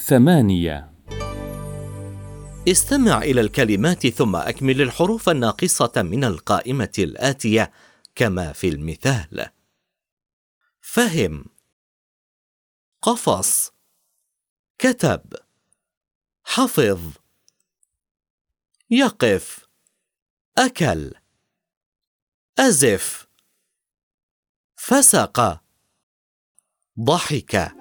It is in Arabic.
ثمانية. استمع إلى الكلمات ثم أكمل الحروف الناقصة من القائمة الآتية كما في المثال. فهم. قفص. كتب. حفظ. يقف. أكل. أزف. فسق. ضحك.